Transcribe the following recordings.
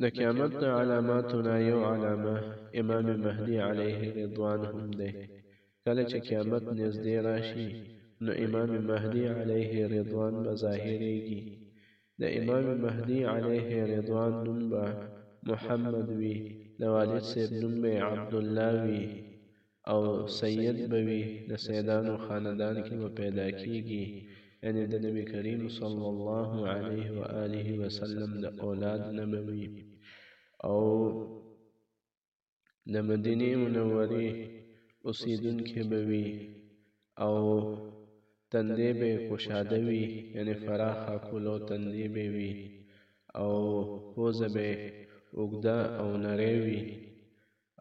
د قیامت د علاماتو نه یو علامه امام مهدی علیه رضوان هم دی کله چې قیامت نږدې راشي نو امام مهدی علیه رضوان به ظاهریږي د امام مهدی علیه رضوان نوم به محمد وي د والد صاحب نوم به عبدالله وي او سید به وي د سیدانو خاندان کې به پیدا کیږي یعنی د نبی کریم صلی الله علیه و آله وسلم د اولاد نه به وي او د مدینه منورې اوسیدونکي به وي او تندې به کوشاده وي یعنی فراخه کولو تندې به وي او پوزه به اوږده او نری وي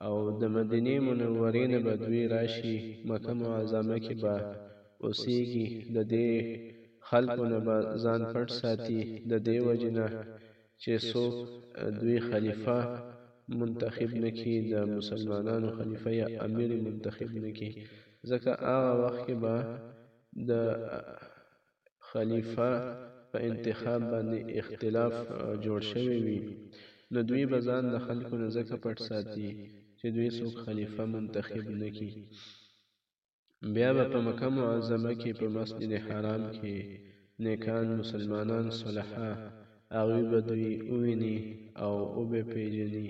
او د مدینې منورې نه به دوی راشي مکه معظمه کې به اوسیږي د دې خلکو نه به ځان پټ ساتي د دې وجې نه چې څوک دوی خلیفه منتخب نه کړي د مسلمانانو خلیفه یا امیر منتخب نه کړي ځکه هغه وخت کې به د خلیفه په انتخاب باندې اختلاف جوړ شوی وي نو دوی به ځان د خلکو نه ځکه پټ ساتي چې دوی څوک خلیفه منتخب نه کی بیا به په مکه معظمه کې په مسجد حرام کې نیکان مسلمانان صلحه هغوی به دوی وویني او وبه پیژني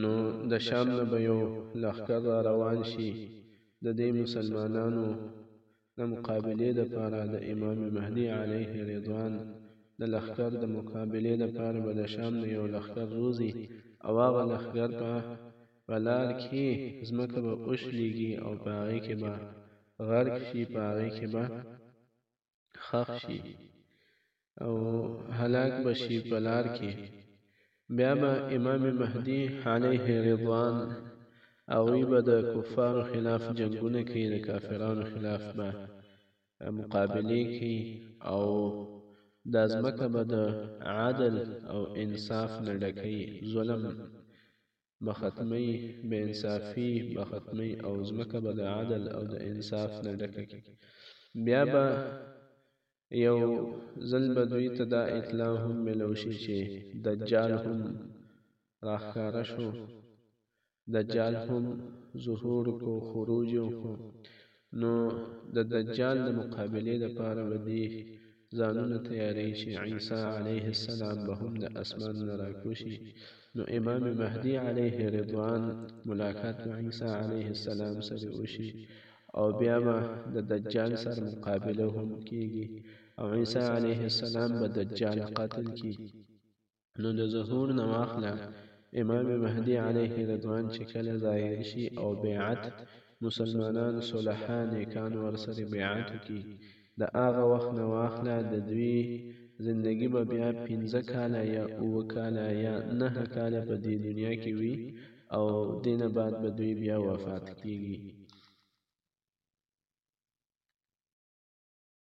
نو د شام نه به یو لښکر را روان شي د دې مسلمانانو د مقابلې لپاره د امام مهدي علیه رضوان د لښکر د مقابلې لپاره به د شام نه یو لښکر روزي او هغه لښکر په غلار کې ځمکه به وشلیږي او په هغې کې به غرق شي په هغې کې به ښخ شي او هلاک به شي په لار کې بیا به امام مهدي علیه رضوان هغوی به د کفارو خلاف جنگونه کوي د کافرانو خلاف به مقابله کوي او دا ځمکه به د عدل او انصاف نه ډکوي ظلم به ختمي، بې انصافي به ختمي او ځمکه به د عدل او د انصاف نه ډکه کړي. بیا به یو ځل به دوی ته دا اطلاع هم ملو شي چې دجال هم راښکاره شو، دجال هم ظهور وکړو، خروج یې وکړو. نو د دجال د مقابلې لپاره به دې ځانونه تیاروي چې عیسی علیه السلام به هم د اسمان نه راکوشي نو امام مهدی علیه رضوان ملاقات به عیسی علیه السلام سره وشي او بیا به د دجال سره مقابله هم کیږي او عیسی علیه السلام به دجال قتل کی نو د ظهور نه واخله امام مهدي علیه رضوان چې کله ظاهر شي او بیعت مسلمانان صلحا نیکان ورسره بیعت وکړي د هغه وخت نه واخله د دوی زندگی به بیا پنځه کاله یا اووه کاله یا نهه کاله په دې دنیا کې وي او دینه بعد به دوی بیا وفات کیږي